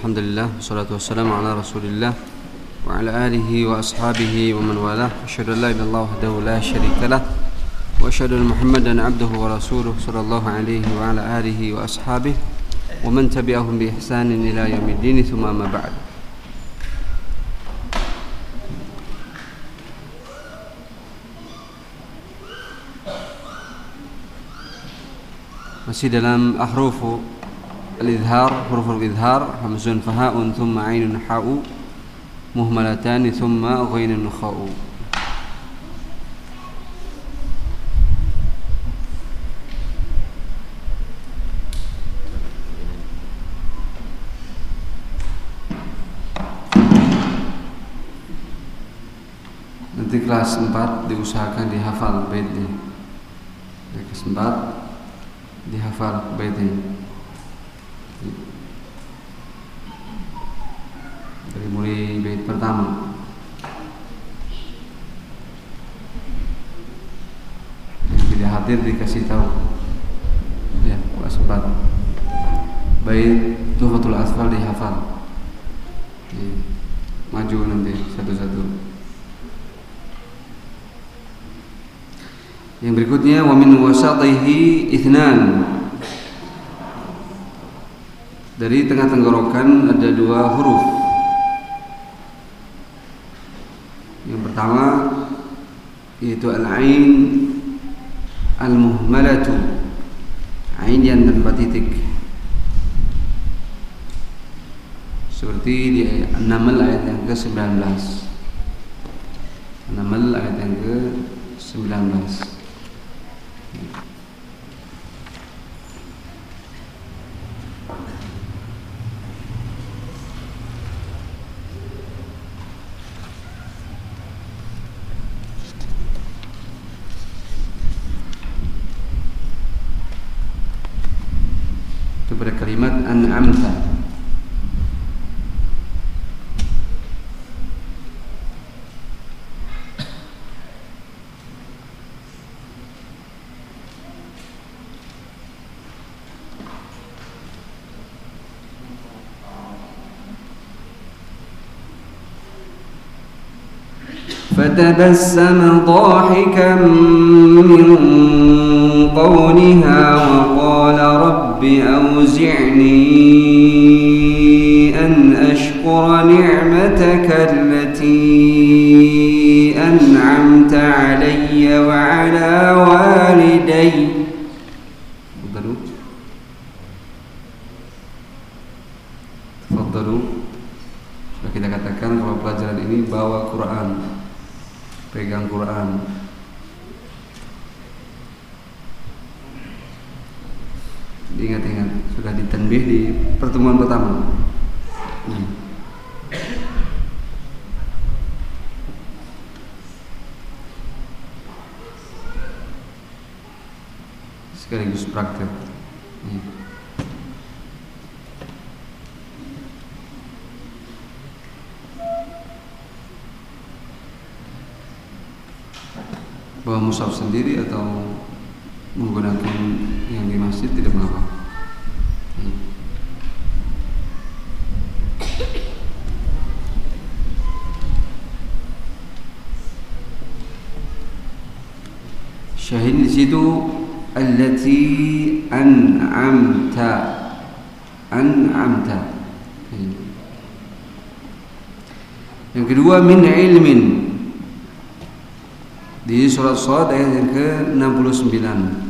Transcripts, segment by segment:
الحمد لله والصلاة والسلام على رسول الله وعلى آله وأصحابه ومن والاه. أشهد أن لا إله إلا الله وحده لا شريك له وأشهد أن محمدا عبده ورسوله صلى الله عليه وعلى آله وأصحابه ومن تبعهم بإحسان إلى يوم الدين ثم ما بعد. Masih dalam ahrufu al-idhar huruf al-idhar hamzun faha'un thumma ainun ha'u muhmalatani thumma ghainun kha'u Nanti kelas 4 diusahakan dihafal baitnya. Kelas 4 dihafal bait ini dari mulai bait pertama yang tidak hadir dikasih tahu ya wasbat bait Tuhfatul Asfal dihafal ya. maju nanti satu-satu Yang berikutnya wa min wasatihi ithnan. Dari tengah tenggorokan ada dua huruf. Yang pertama yaitu al-ain al-muhmalatu. Ain yang tanpa titik. Seperti di An-Naml ayat yang ke-19. An-Naml ayat yang ke-19. فتبسم ضاحكا من قولها وقال رب أوزعني أن أشكر نعمتك التي أنعمت علي وعلى والدي. تفضلوا. تفضلوا. Ini bawa Quran. Pegang Quran Diingat-ingat Sudah ditenbih di pertemuan pertama hmm. Sekaligus praktek hmm. Bawa mushaf sendiri atau menggunakan yang di masjid tidak mengapa. Syahid di situ allati an'amta an'amta. Yang kedua min ilmin di surat Sad ayat yang ke-69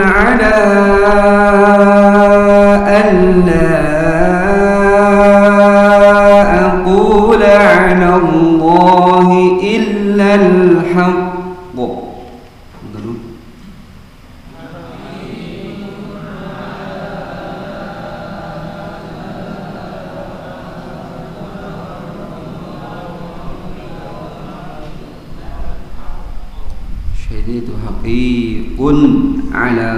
على أن لا أقول على الله إلا الحق. شديد un ala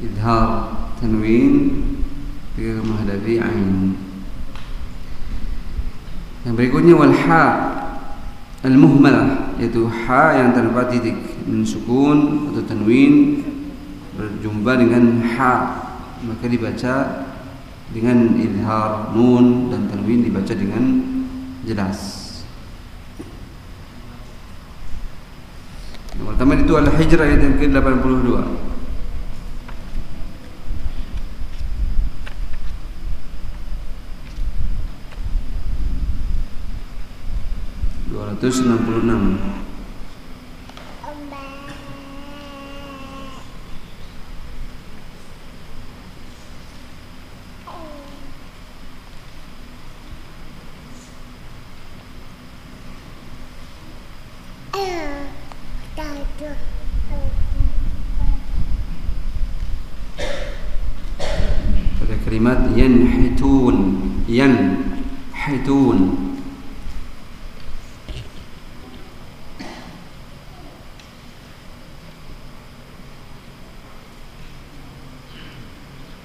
idhar tanwin bi muhadafi ain yang berikutnya wal ha al muhmalah yaitu ha yang tanpa titik min sukun atau tanwin berjumpa dengan ha. Maka dibaca dengan idhar nun dan tanwin dibaca dengan jelas. Pertama itu adalah hijrah ayat yang ke-82. 266 266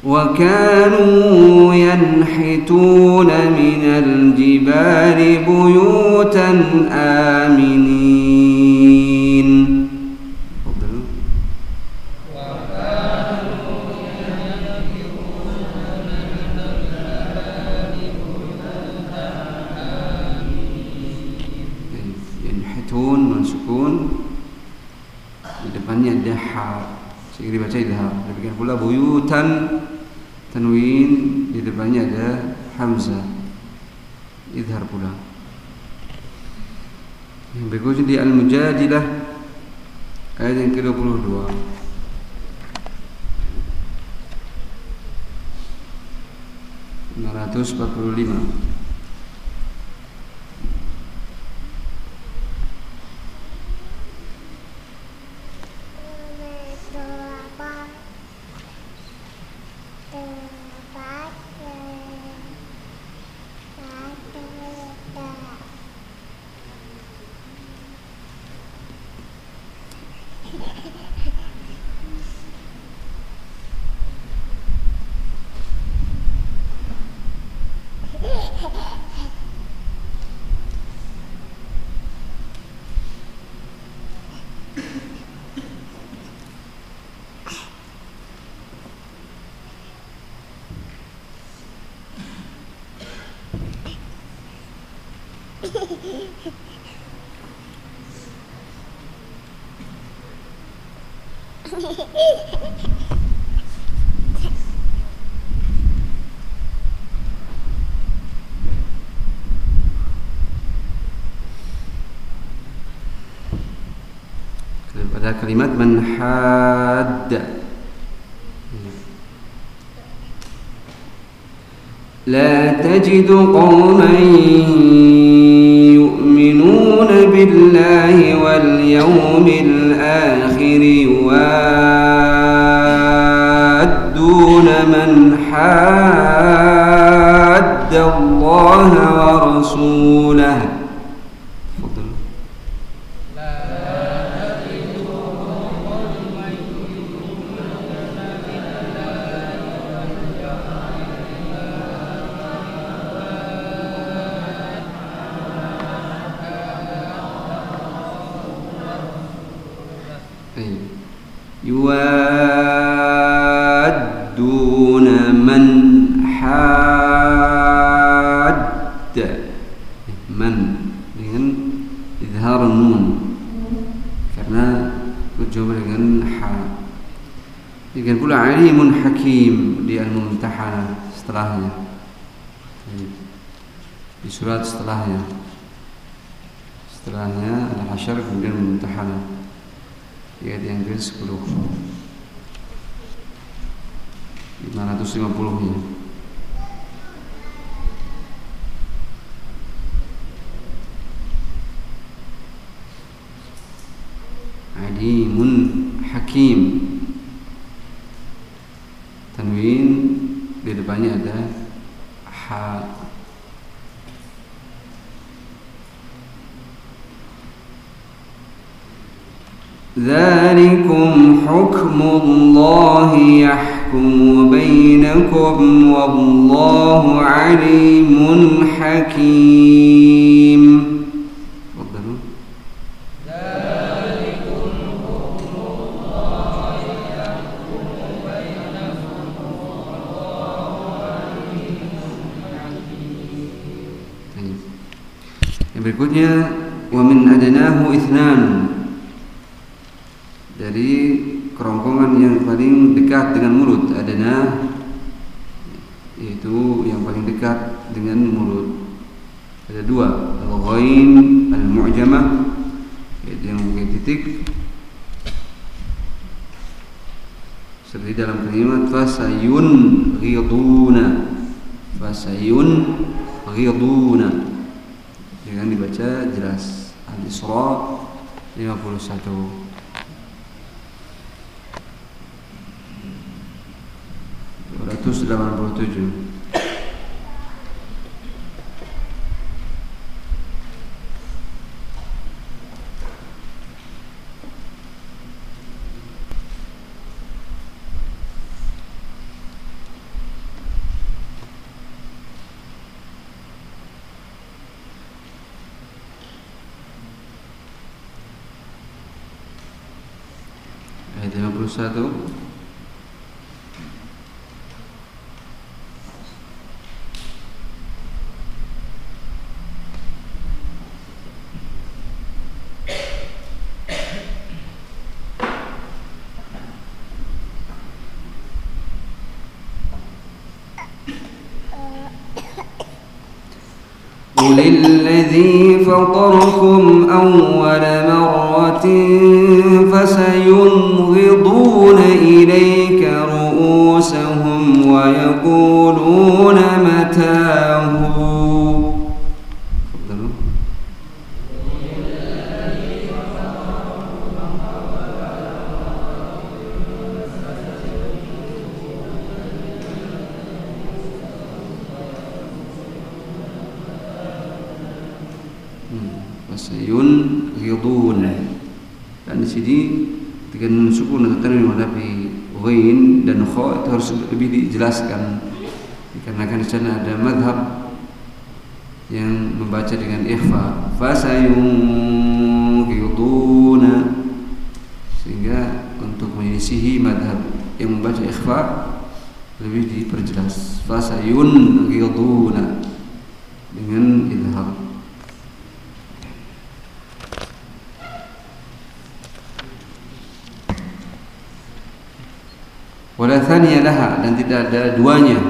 وكانوا ينحتون من الجبال بيوتا آمنين. ينحتون من سكون لدفن يدحى سيقري بتيدها لبقى بيوتا tanwin di depannya ada. Hamzah idhar pula. Yang berikutnya di al-mujadilah ayat yang ke-22. 645 بعدها كلمات من حاد لا تجد قوما بالله واليوم الآخر يوادون من حاد الله ورسوله. Izhar nun karena berjumpa dengan ha dengan pula alimun hakim di al-mumtahanah setelahnya. Di surat setelahnya. Setelahnya al-hasyr kemudian mumtahanah ayat yang ke-10 550 nya Hakim. Tanwin di depannya ada ذلكم حكم الله يحكم بينكم والله عليم حكيم Berikutnya wa min adnahu ithnan. Dari kerongkongan yang paling dekat dengan mulut adana yaitu yang paling dekat dengan mulut. Ada dua al-ghain al-mu'jamah yaitu yang mungkin titik. Seperti dalam kalimat fasayun ghiduna. Fasayun ghiduna dengan dibaca jelas. Al-isra 51 287 51 قل الذي فطركم أول مرة فسينغضون يقولون harus lebih dijelaskan. Dikarenakan di sana ada madhab yang membaca dengan ikhfa fasayunqiduna. Sehingga untuk menyisihi madhab yang membaca ikhfa lebih diperjelas. Fasayunqiduna dengan idhar wala thaniya laha dan tidak ada duanya.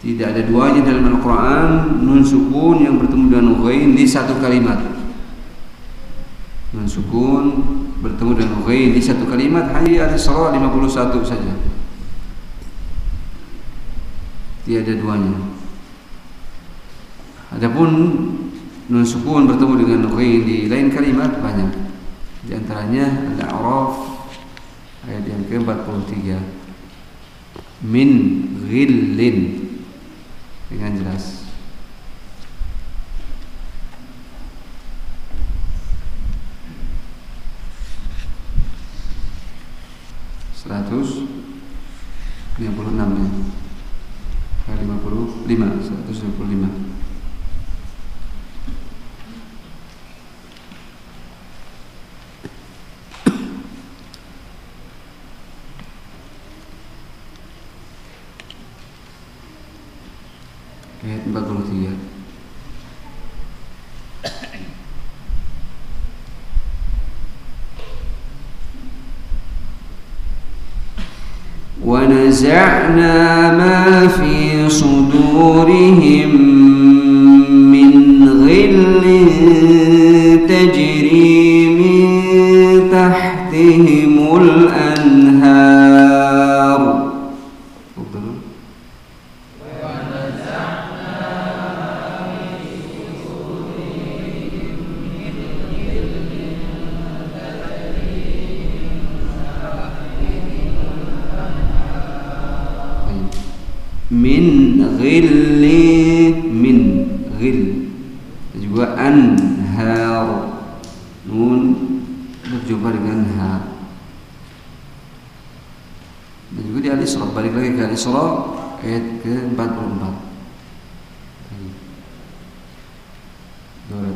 Tidak ada duanya dalam Al-Quran nun sukun yang bertemu dengan ghain di satu kalimat. Nun sukun bertemu dengan ghain di satu kalimat hanya ada surah 51 saja. Tiada duanya. Adapun nun sukun bertemu dengan ghain di lain kalimat banyak. Di antaranya al-a'raf ayat yang ke-43 min ghillin. Dengan jelas. Seratus ونزعنا ما في صدورهم.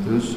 286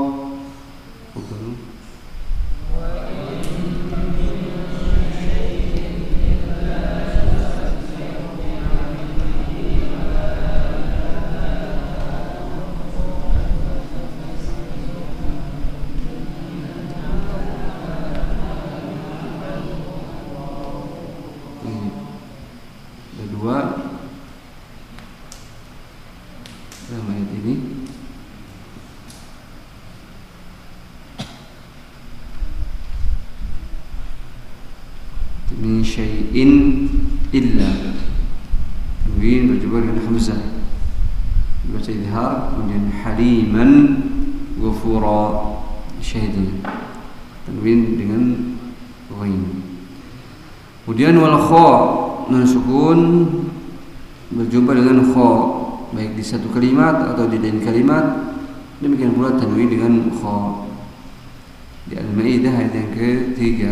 in illa tanwin berjumpa dengan hamzah baca izhar kemudian haliman ghafura syahidnya tanwin dengan ghain kemudian wal kha nun sukun berjumpa dengan kha baik di satu kalimat atau di lain kalimat. Demikian pula tanwin dengan kha. Di al-maidah ayat yang ketiga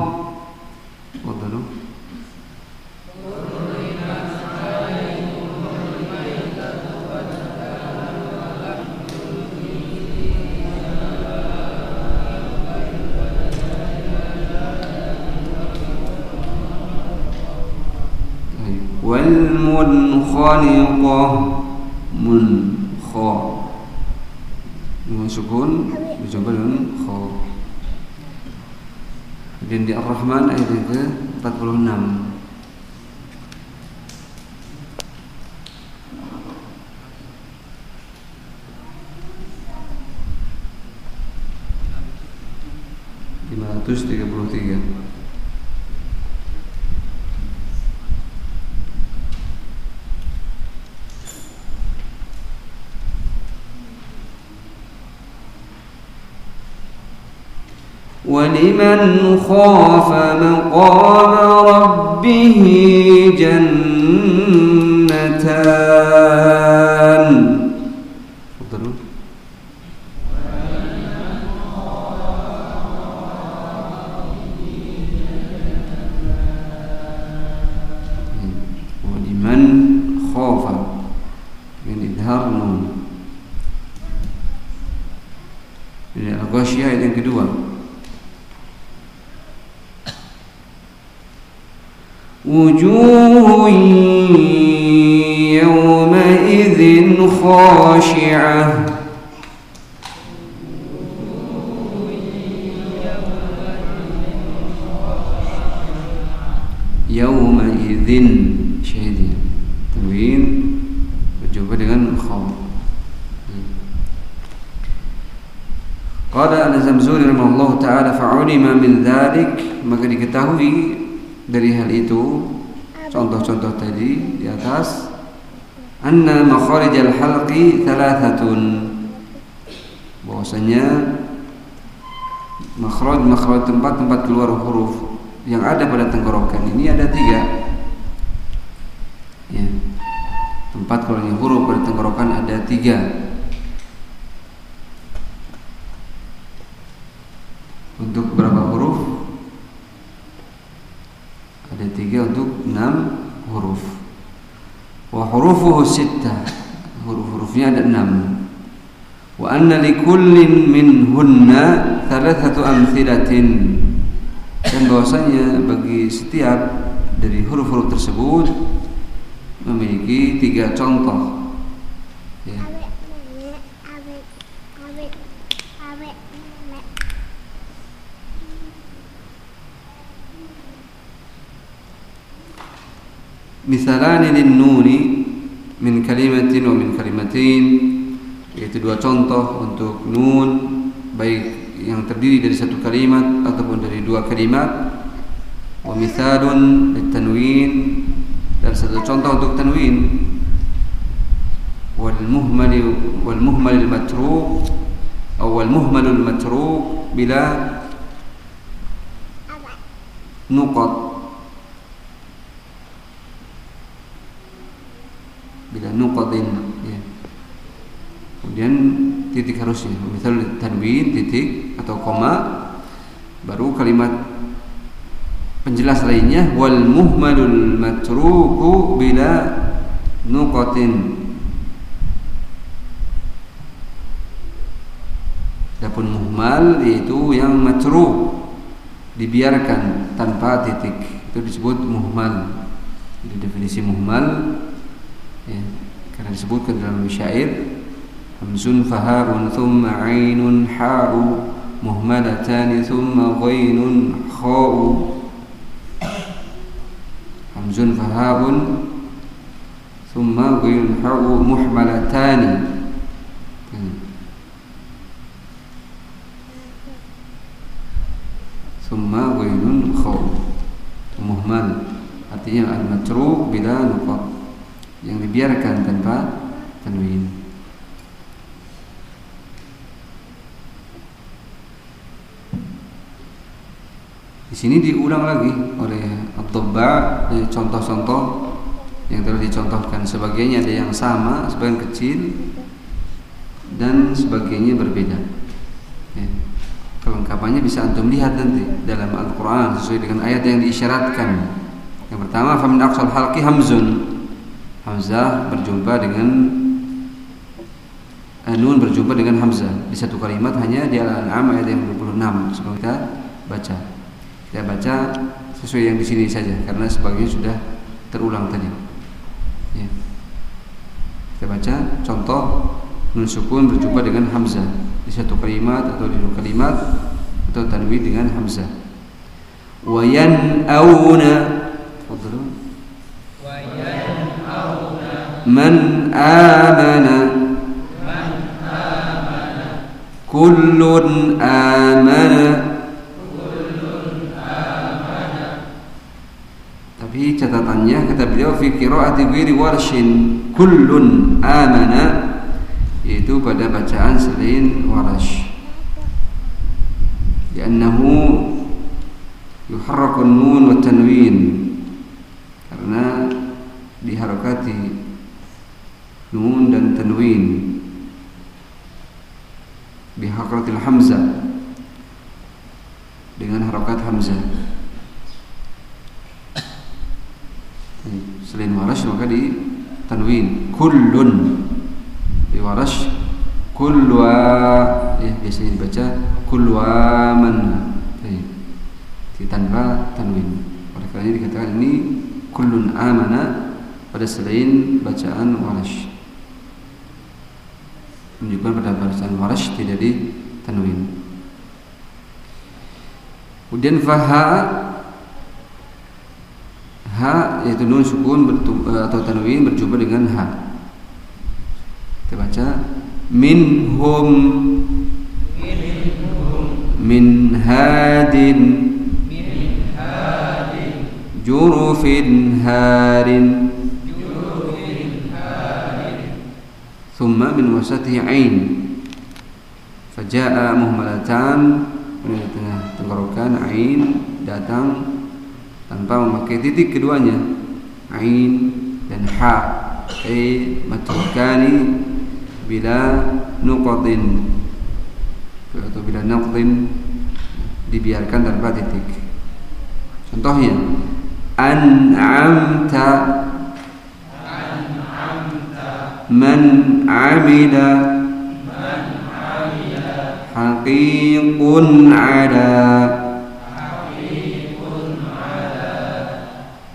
khaliqah mun kha. Sukun dicoba dengan kha. Kemudian di Ar-Rahman ayat ke 46 ولمن خاف مقام ربه جنتان. وجوه يومئذ خاشعة. يومئذ شهد تبين وجوه dengan خاو قال أن زمزور رحمه الله تعالى فعلم من ذلك. maka diketahui dari hal itu contoh-contoh tadi di atas anna makharij al-halqi thalathatun. Bahwasanya makhraj makhraj tempat-tempat keluar huruf yang ada pada tenggorokan ini ada tiga. Ya. Tempat keluarnya huruf pada tenggorokan ada tiga untuk berapa huruf ada tiga untuk enam huruf wa hurufuhu sittah. Huruf-hurufnya ada enam. Wa anna likullin minhunna thalathatu amthilatin. Dan bahwasanya bagi setiap dari huruf-huruf tersebut memiliki tiga contoh. Misalani lin nuni min kalimatin wa min kalimatin. Yaitu dua contoh untuk nun baik yang terdiri dari satu kalimat ataupun dari dua kalimat. Wa mithalun litanwin dan satu contoh untuk tanwin. Wal muhmal wal muhmal al matruk atau wal muhmal al matruk bila nuqat bila nuqadin ya. kemudian titik harusnya. Misal tanwin titik atau koma baru kalimat penjelas lainnya wal muhmalul matruku bila nuqatin. Adapun muhmal yaitu yang matruk dibiarkan tanpa titik. Itu disebut muhmal. Jadi definisi muhmal ya, karena disebutkan dalam syair hamzun faharun thumma ainun ha'u muhmalatani thumma ghainun kha'u hamzun faharun thumma ghainun ha'u muhmalatani thumma ghainun kha'u muhmal artinya al-matruq bila nuqat yang dibiarkan tanpa tanwin. Di sini diulang lagi oleh Abdullah contoh-contoh yang telah dicontohkan sebagiannya ada yang sama, sebagian kecil dan sebagainya berbeda. Ya. Kelengkapannya bisa antum lihat nanti dalam Al-Quran sesuai dengan ayat yang diisyaratkan. Yang pertama, famin aqsal halqi hamzun Hamzah berjumpa dengan eh, Nun berjumpa dengan Hamzah di satu kalimat hanya di Al-An'am ayat yang 26 Semoga kita baca kita baca sesuai yang di sini saja karena sebagian sudah terulang tadi ya. kita baca contoh Nun sukun berjumpa dengan Hamzah di satu kalimat atau di dua kalimat atau tanwin dengan Hamzah wayan auna من آمن كل آمن tapi catatannya kata beliau fi qiraati warshin kullun amana yaitu pada bacaan selain warash li'annahu yuharraku nun wa tanwin. Karena diharakati nun dan tanwin. Biharatil hamzah. Dengan harakat hamzah selain warash maka di tanwin. Kullun. Di warash kulwa ya biasanya dibaca kulwaman di tanpa tanwin. Oleh karena dikatakan ini kullun amana pada selain bacaan warash. Menunjukkan pada bacaan warash tidak di tanwin. Kemudian faha ha yaitu nun sukun eh, atau tanwin berjumpa dengan ha kita baca minhum. Min hadin. Jurufin harin ثم من وسطه عين فجاء مهملتان تنقركان عين datang tanpa memakai titik keduanya. Ain dan ha ay matrukani bila nuqatin. Atau bila naqdin dibiarkan tanpa titik. Contohnya an'amta man amila haqiqun ala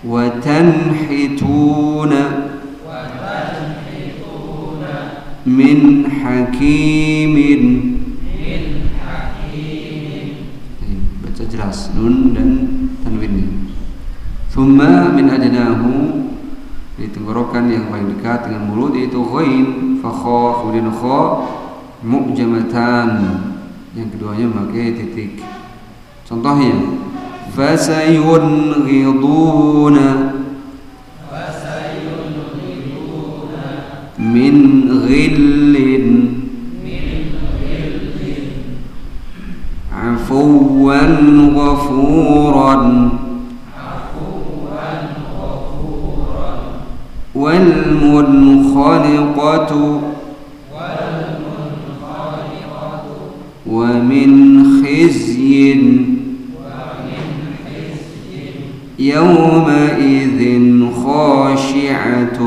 وتنحتون من حكيم baca jelas nun dan tanwin thumma min adnahu di tenggorokan yang paling dekat dengan mulut yaitu ghain fa kha kemudian kha mu'jamatan yang keduanya memakai titik contohnya فسينغضون من غل عفوا غفورا والمنخلقة ومن خزي يومئذ خاشعة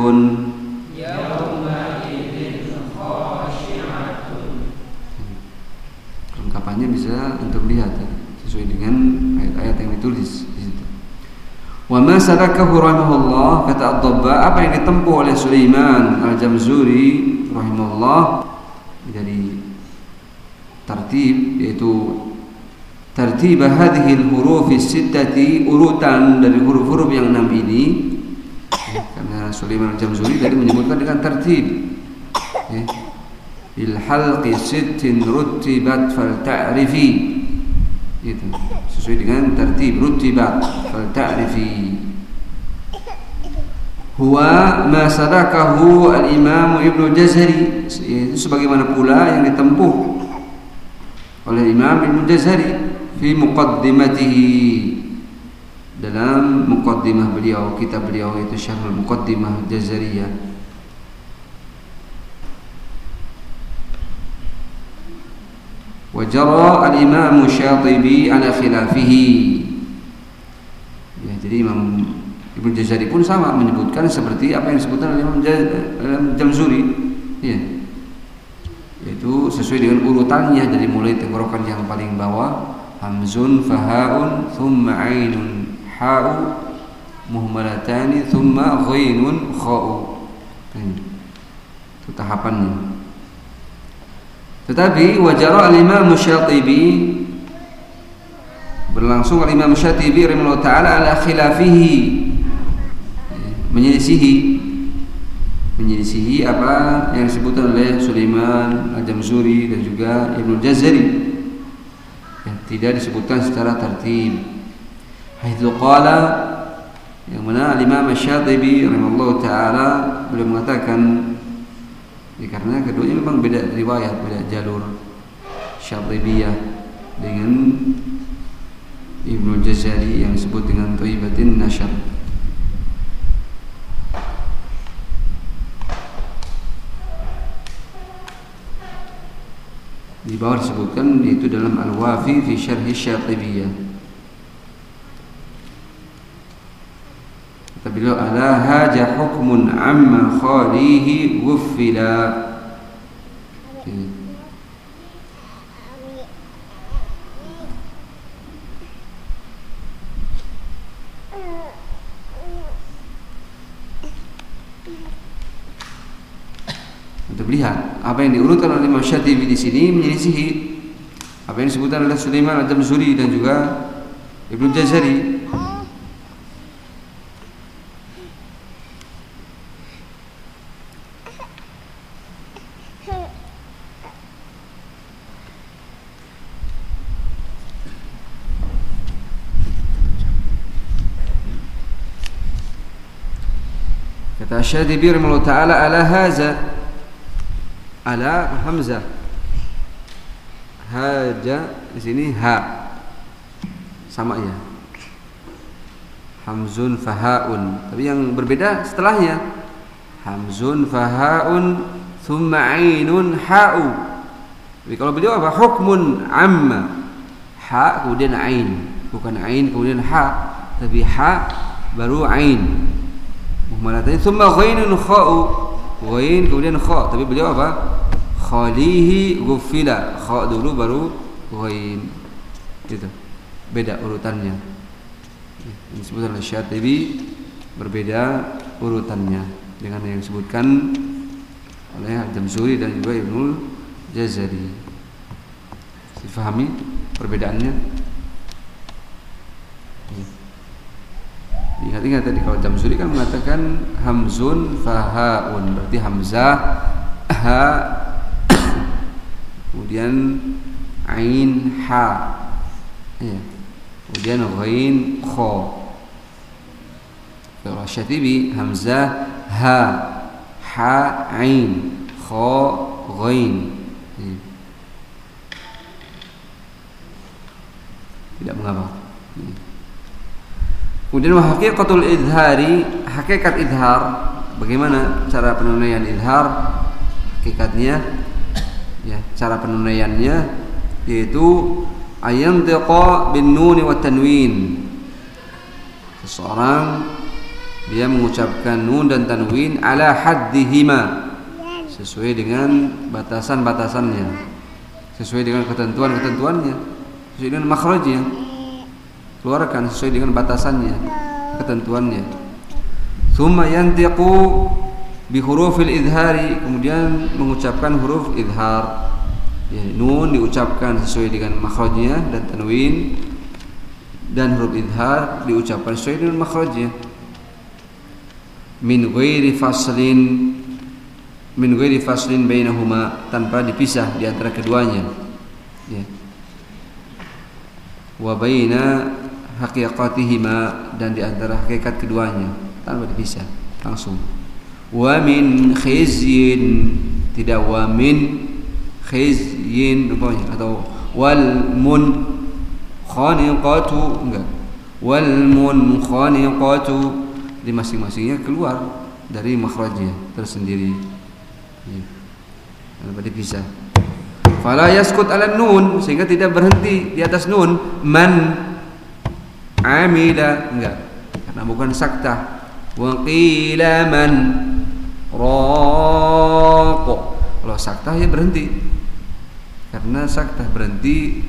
Kelengkapannya bisa untuk lihat ya, sesuai dengan ayat-ayat yang ditulis di situ. Wa ma sadakahu rahimahullah kata Ad-Dabba apa yang ditempuh oleh Sulaiman Al-Jamzuri rahimahullah dari tertib yaitu tertiba hadhihi al-huruf sittati urutan dari huruf-huruf yang enam ini. Ya, karena Sulaiman al-Jamzuri tadi menyebutkan dengan tertib ya. il halqi sittin rutibat fal ta'rifi. Itu. Sesuai dengan tertib rutibat fal ta'rifi. Huwa ma sadakahu al-imam Ibnu Jazari. Itu sebagaimana pula yang ditempuh oleh Imam Ibnu Jazari fi muqaddimatihi. Dalam muqaddimah beliau kitab beliau itu Syarhul Muqaddimah Jazariyah. Wa jara al-Imam Syatibi ala khilafihi. Ya jadi Imam Ibnu Jazari pun sama menyebutkan seperti apa yang disebutkan oleh Imam Jamzuri. Ya yaitu sesuai dengan urutannya dari mulai tenggorokan yang paling bawah hamzun fahaun thumma ainun ha'u muhmalatani thumma ghainun kha'u. Itu tahapannya. Tetapi wajara al-imam syatibi berlangsung al-imam syatibi rahimahullah ta'ala ala khilafihi. Menyelisihi. Menyelisihi apa yang disebutkan oleh Sulaiman Al-Jamzuri dan juga Ibnu Jazari tidak disebutkan secara tertib. Haitsu qala yang mana Imam Asy-Syatibi rahimallahu taala beliau mengatakan ya, karena keduanya memang beda riwayat, beda jalur Syatibiyah dengan Ibnu Jazari yang disebut dengan Thayyibatin Nashar di bawah disebutkan yaitu dalam Al-Wafi fi Syarh Syatibiyah kata beliau ala haja hukmun amma khalihi wuffila apa yang diurutkan oleh Imam Syatibi di sini menyelisihi apa yang disebutkan oleh Sulaiman Ad-Damsuri dan juga Ibnu Jazari. Kata Syatibi rahimahullah taala ala haza ala hamzah. Haja di sini ha. Sama ya. Hamzun fahaun. Tapi yang berbeda setelahnya. Hamzun fahaun thumma ainun ha'u. Jadi kalau beliau apa? Hukmun amma. Ha kemudian ain. Bukan ain kemudian ha. Tapi ha baru ain. Muhmalatain thumma ghainun kha'u Ghain kemudian kha tapi beliau apa? Khalihi ghufila. Kha dulu baru ghain. Gitu. Beda urutannya. Disebut oleh Syatibi berbeda urutannya dengan yang disebutkan oleh Jamsuri dan juga Ibnu Jazari. Difahami perbedaannya? Ingat-ingat tadi kalau Jamsuri kan mengatakan hamzun fahaun berarti hamzah ha kemudian ain ha ya. kemudian ghain kha kalau Syatibi hamzah ha ha ain kha ghain ya. tidak mengapa ya. Kemudian haqiqatul idhari, hakikat idhar, bagaimana cara penunaian idhar? Hakikatnya ya, cara penunaiannya yaitu ayam teqa bin nun wa tanwin. Seseorang dia mengucapkan nun dan tanwin ala haddihima. Sesuai dengan batasan-batasannya. Sesuai dengan ketentuan-ketentuannya. Sesuai dengan makhrajnya keluarkan sesuai dengan batasannya ketentuannya. Thumma yantiqu bi hurufil idhari kemudian mengucapkan huruf idhar ya, nun diucapkan sesuai dengan makhrajnya dan tanwin dan huruf idhar diucapkan sesuai dengan makhrajnya. Min ghairi faslin min ghairi faslin bainahuma tanpa dipisah di antara keduanya. Ya. Wa baina haqiqatihima dan di antara hakikat keduanya. Tanpa dipisah langsung. Wa min khizyin tidak wa min khizyin atau wal mun khaniqatu enggak. Wal mun khaniqatu di masing-masingnya keluar dari makhrajnya tersendiri. Ya. tanpa dipisah fala yaskut ala nun sehingga tidak berhenti di atas nun. Man amila. Enggak. Karena bukan sakta. Wa qila man raqa kalau sakta ya berhenti. Karena sakta berhenti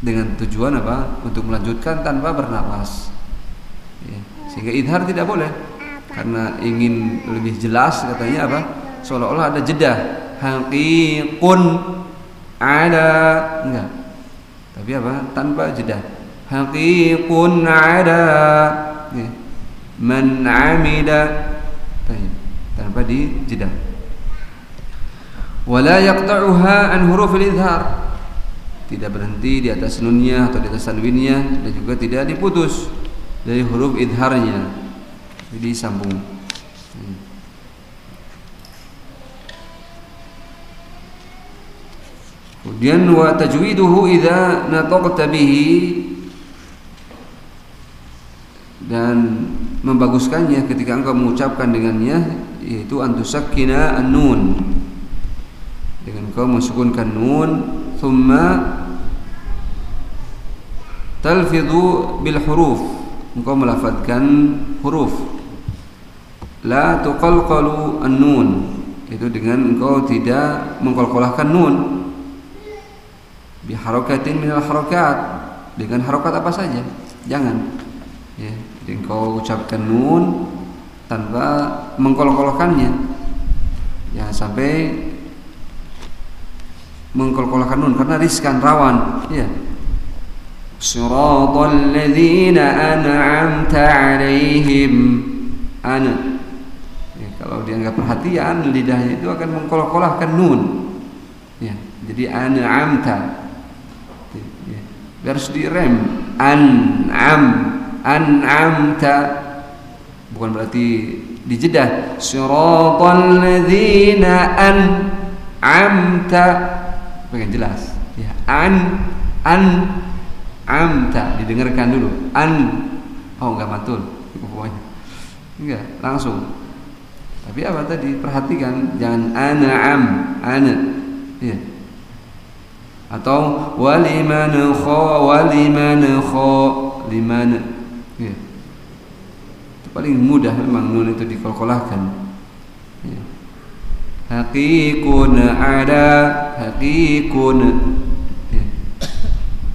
dengan tujuan apa? Untuk melanjutkan tanpa bernapas. Ya. sehingga idhar tidak boleh. Karena ingin lebih jelas katanya apa? Seolah-olah ada jeda. Haqiqun ada enggak. Tapi apa? Tanpa jeda haqiqun ala. Man amila tanpa di jeda. Wala yaqta'uha an huruf al-izhar tidak berhenti di atas nunnya atau di atas tanwinnya dan juga tidak diputus dari huruf idharnya jadi sambung Kemudian wa tajwiduhu idza nataqta bihi dan membaguskannya ketika engkau mengucapkan dengannya yaitu antusakkina an-nun. Dengan engkau mensukunkan nun thumma talfidhu bil huruf. Engkau melafadzkan huruf. La tuqalqalu an-nun. Itu dengan engkau tidak mengkolkolahkan nun. Bi harakatin min al harakat. Dengan harokat apa saja. Jangan. Ya jadi engkau ucapkan nun tanpa mengkolkolahkannya jangan sampai mengkolkolahkan nun karena riskan rawan. Ya Siratal ladzina an'amta 'alaihim. Ana. Ya, kalau dia nggak perhatian lidahnya itu akan mengkolkolahkan nun. Ya jadi an'amta. Harus direm. An'am an'amta. Bukan berarti dijedah siratal ladzina an'amta. Pengen jelas? Ya an an amta. Didengarkan dulu. An. Oh enggak mantul pokoknya enggak langsung. Tapi apa tadi? Perhatikan jangan ana am ana ya atau waliman kha waliman kha liman paling mudah memang nun itu dikolkolahkan ya. hakikun ada hakikun ya.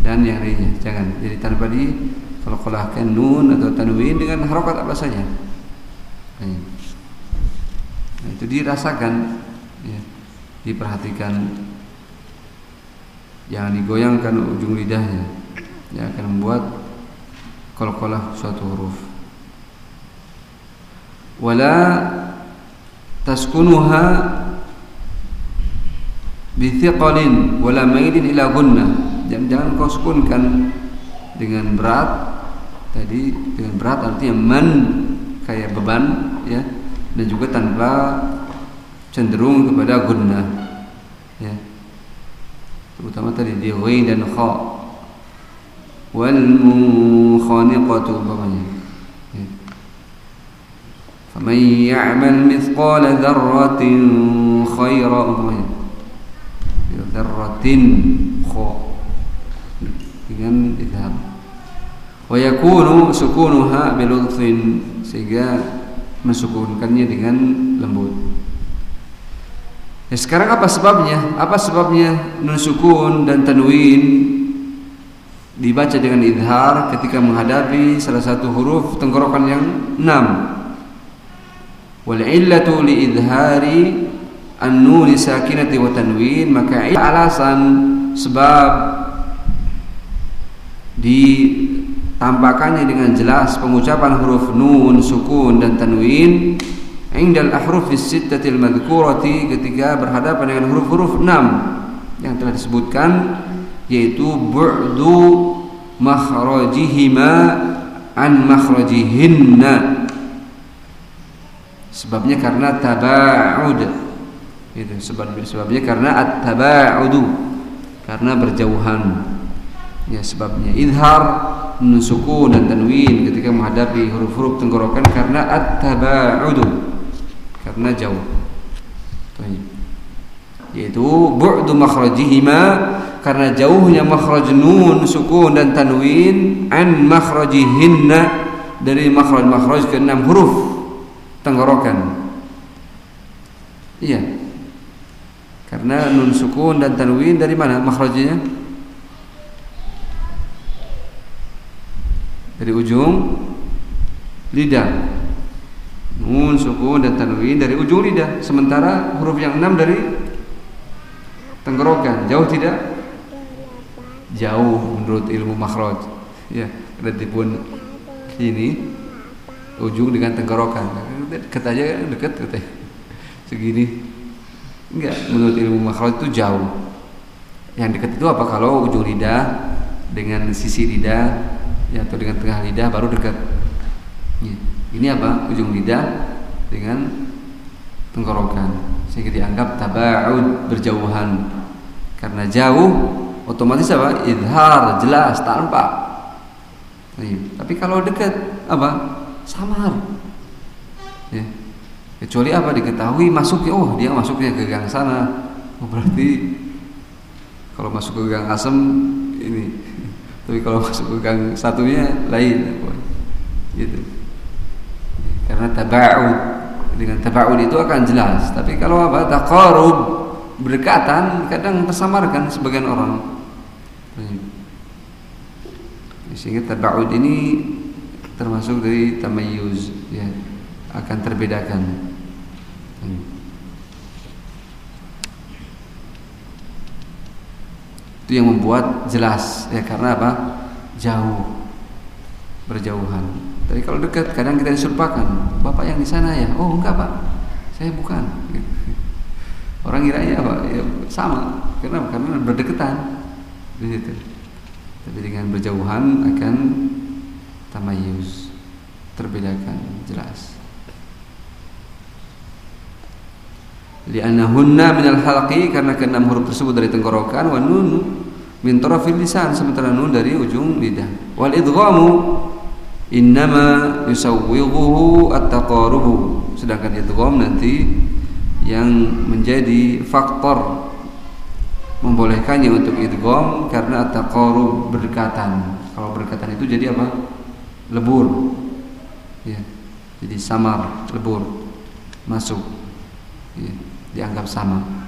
dan yang lainnya jangan jadi tanpa di kolkolahkan nun atau tanwin dengan harokat apa saja ya. nah, itu dirasakan ya. diperhatikan jangan digoyangkan ujung lidahnya yang akan membuat kolkolah suatu huruf wala taskunuha bithiqalin wala mailin ila gunnah jangan, jangan kau sukunkan dengan berat tadi dengan berat artinya man kayak beban ya dan juga tanpa cenderung kepada gunnah ya. Terutama tadi di ghain dan kha. Wal munkhaniqatu umpamanya. ya. Mithqala dzarratin khaira umpamanya ya, dzarratin kha dengan idham wa yakunu sukunuha bilutfin sehingga mensukunkannya dengan lembut Ya, sekarang apa sebabnya? Apa sebabnya nun sukun dan tanwin dibaca dengan idhar ketika menghadapi salah satu huruf tenggorokan yang enam? Wal illatu li idhari an-nun sakinati wa tanwin maka alasan sebab ditampakkannya dengan jelas pengucapan huruf nun, sukun dan tanwin indal ahruf sittatil madhkurati ketika berhadapan dengan huruf-huruf enam yang telah disebutkan yaitu bu'du makhrajihima an makhrajihinna sebabnya karena taba'ud. Itu sebab sebabnya karena at-taba'udu. Karena berjauhan. Ya sebabnya. Idhar nusukun dan tanwin ketika menghadapi huruf-huruf tenggorokan karena at-taba'udu. Karena jauh. Yaitu bu'du makhrajihima karena jauhnya makhraj nun sukun dan tanwin an makhrajihinna dari makhraj makhraj ke enam huruf tenggorokan. Iya. Karena nun sukun dan tanwin dari mana makhrajnya? Dari ujung lidah. Nun sukun dan tanwin dari ujung lidah. Sementara huruf yang enam dari tenggorokan. Jauh tidak? Jauh menurut ilmu makhraj. Ya berarti pun ini ujung dengan tenggorokan. Dekat aja dekat katanya. Segini. Enggak menurut ilmu makhraj itu jauh. Yang dekat itu apa? Kalau ujung lidah dengan sisi lidah ya atau dengan tengah lidah baru dekat ya. Ini apa? Ujung lidah dengan tenggorokan. Sehingga dianggap tabaud berjauhan. Karena jauh otomatis apa? Idhar jelas tampak tapi kalau dekat apa samar ya. Kecuali apa? Diketahui masuknya oh dia masuknya ke gang sana. Oh, berarti kalau masuk ke gang asem ini. Tapi kalau masuk ke gang satunya lain. Gitu. Karena tabaud. Dengan tabaud itu akan jelas. Tapi kalau apa? Taqarub. Berdekatan kadang tersamarkan sebagian orang. Sehingga tabaud ini termasuk dari tamayuz ya akan terbedakan. Itu yang membuat jelas ya karena apa? Jauh berjauhan. Tapi kalau dekat kadang kita diserupakan bapak yang di sana ya? Oh enggak pak. Saya bukan. Orang kiranya apa ya sama. Karena karena berdekatan. Di situ tapi dengan berjauhan akan tamayuz terbedakan jelas. Li'annahunna minal halqi karena keenam huruf tersebut dari tenggorokan wa nun min tarafil lisan sementara nun dari ujung lidah. Wal idghamu innama yusawwighuhu at-taqarubu. Sedangkan idgham nanti yang menjadi faktor membolehkannya untuk idgham karena at-taqarub berdekatan. Kalau berdekatan itu jadi apa lebur. Ya. jadi samar lebur. Masuk. Ya. dianggap sama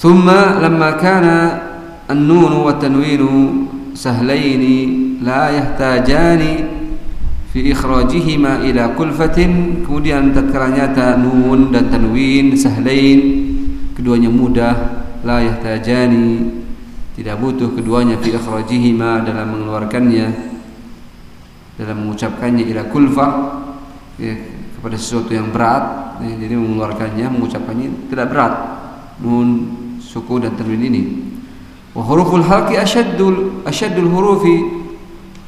thumma lama kana an-nun wa tanwinu sahlaini la yahtajani fi ikhrajihima ila kulfatin. Kemudian tatkala nyata nun dan tanwin sahlain keduanya mudah la yahtajani tidak butuh keduanya fi ikhrajihima dalam mengeluarkannya dalam mengucapkannya ila kulfah ya, kepada sesuatu yang berat ya, jadi mengeluarkannya mengucapkannya tidak berat. Nun suku dan tanwin ini. Wa huruful halqi asyaddul asyaddul hurufi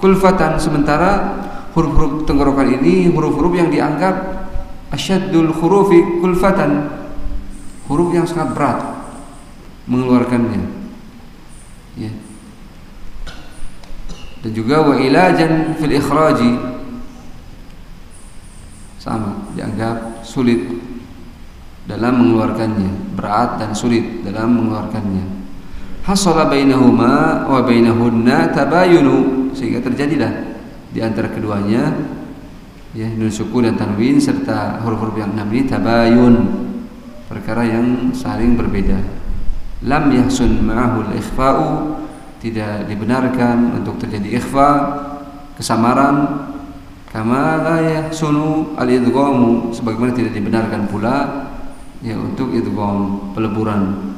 kulfatan. Sementara huruf-huruf tenggorokan ini huruf-huruf yang dianggap asyaddul hurufi kulfatan huruf yang sangat berat mengeluarkannya. Ya dan juga wa ilajan fil ikhraji sama dianggap sulit dalam mengeluarkannya, berat dan sulit dalam mengeluarkannya. Hasala bainahuma wa bainahunna tabayunu sehingga terjadilah di antara keduanya ya nun suku dan tanwin serta huruf-huruf yang enam ini tabayun perkara yang saling berbeda. Lam yahsun ma'ahu al-ikhfa'u tidak dibenarkan untuk terjadi ikhfa kesamaran kama la yahsunu al-idghamu sebagaimana tidak dibenarkan pula ya untuk idgham peleburan.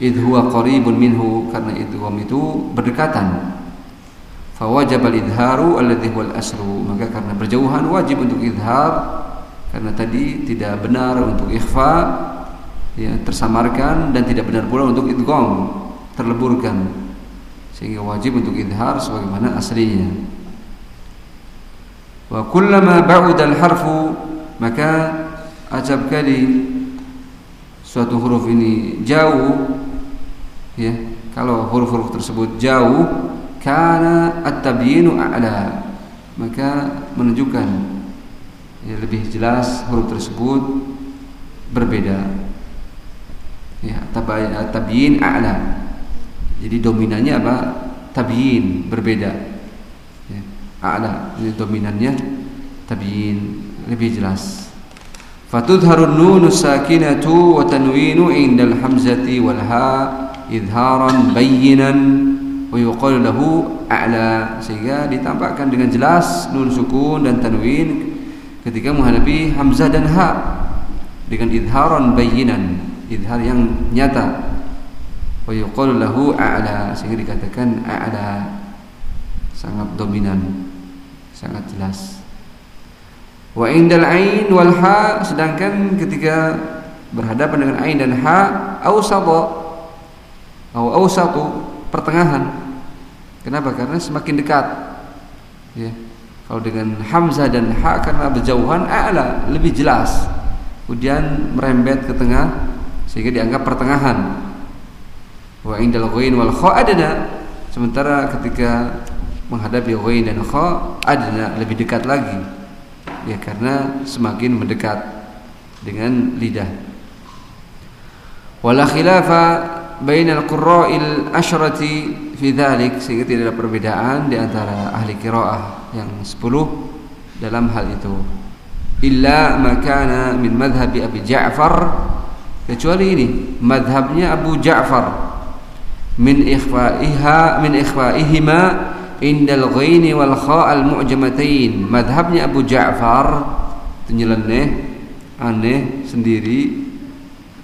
Id huwa qaribun minhu karena idgham itu berdekatan. Fawajib al-idharu alladhi huwa al-asru maka karena berjauhan wajib untuk idhar karena tadi tidak benar untuk ikhfa ya tersamarkan dan tidak benar pula untuk idgham terleburkan. Sehingga wajib untuk idhar sebagaimana aslinya. Wa kullama ba'uda al-harfu maka acap kali suatu huruf ini jauh ya kalau huruf-huruf tersebut jauh karena at-tabyinu a'la maka menunjukkan ya, lebih jelas huruf tersebut berbeda ya tabyin a'la jadi dominannya apa? Tabyin berbeda. A'la ini dominannya tabiin lebih jelas. Fatudharu nun sakinatu wa tanwinu indal hamzati wal ha idharan bayyinan wa yuqalu lahu a'la. Sehingga ditampakkan dengan jelas nun sukun dan tanwin ketika menghadapi hamzah dan ha dengan idharan bayyinan idhar yang nyata wa yuqalu lahu a'la sehingga dikatakan a'la sangat dominan sangat jelas. Wa indal ain wal ha sedangkan ketika berhadapan dengan ain dan ha awsata atau awsatu pertengahan. Kenapa? Karena semakin dekat. Ya. Kalau dengan hamzah dan ha karena berjauhan a'la lebih jelas. Kemudian merembet ke tengah sehingga dianggap pertengahan. Wa indal ghain wal kha adna sementara ketika menghadapi ghain dan kha adna lebih dekat lagi. Ya karena semakin mendekat dengan lidah. Wala khilafa bainal qurra'il asyrati fi dhalik. Sehingga tidak ada perbedaan di antara ahli qiraah yang 10 dalam hal itu. Illa makana min madhhabi Abi Ja'far kecuali ini madhabnya Abu Ja'far. Min ikhfa'iha min ikhfa'ihima indal ghaini wal kha' al mu'jamatain. Madhabnya Abu Ja'far itu nyeleneh aneh sendiri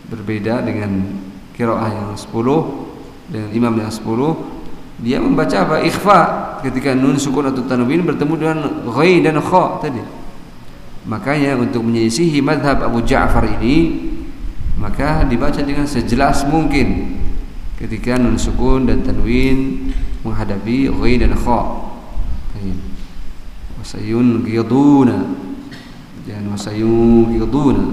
berbeda dengan kiraah yang 10 dengan imam yang 10 dia membaca apa? Ikhfa ketika nun sukun atau tanwin bertemu dengan ghain dan kha tadi. Makanya untuk menyisihi madhab Abu Ja'far ini maka dibaca dengan sejelas mungkin ketika nun sukun dan tanwin menghadapi ghain dan kha. Wasayun ghiduna. Jangan wasayun ghiduna.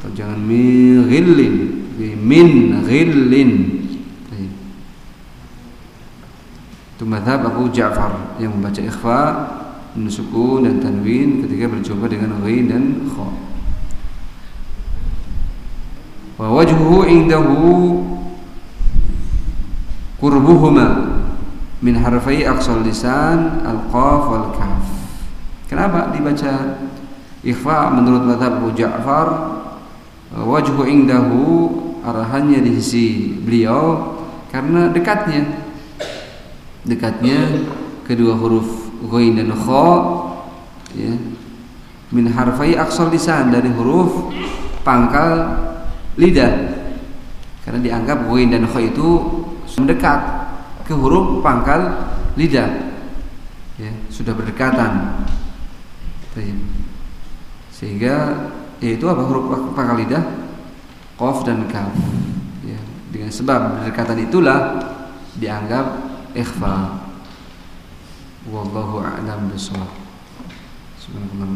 Atau jangan min ghillin, min ghillin. Itu madhab Abu Ja'far yang membaca ikhfa nun sukun dan tanwin ketika berjumpa dengan ghain dan kha. Wa wajhuhu indahu qurbuhuma min harfai aqsal lisan al-qaf wal kaf. Kenapa dibaca ikhfa menurut mazhab Abu Ja'far arahannya di sisi beliau karena dekatnya dekatnya kedua huruf ghain dan kha ya min harfai aqsal lisan dari huruf pangkal lidah. Karena dianggap ghain dan kha itu mendekat ke huruf pangkal lidah. Ya sudah berdekatan. Sehingga yaitu apa huruf pangkal lidah? Qaf dan kaf. Ya dengan sebab berdekatan itulah dianggap ikhfa. Wallahu a'lam bishawab. Subhanallah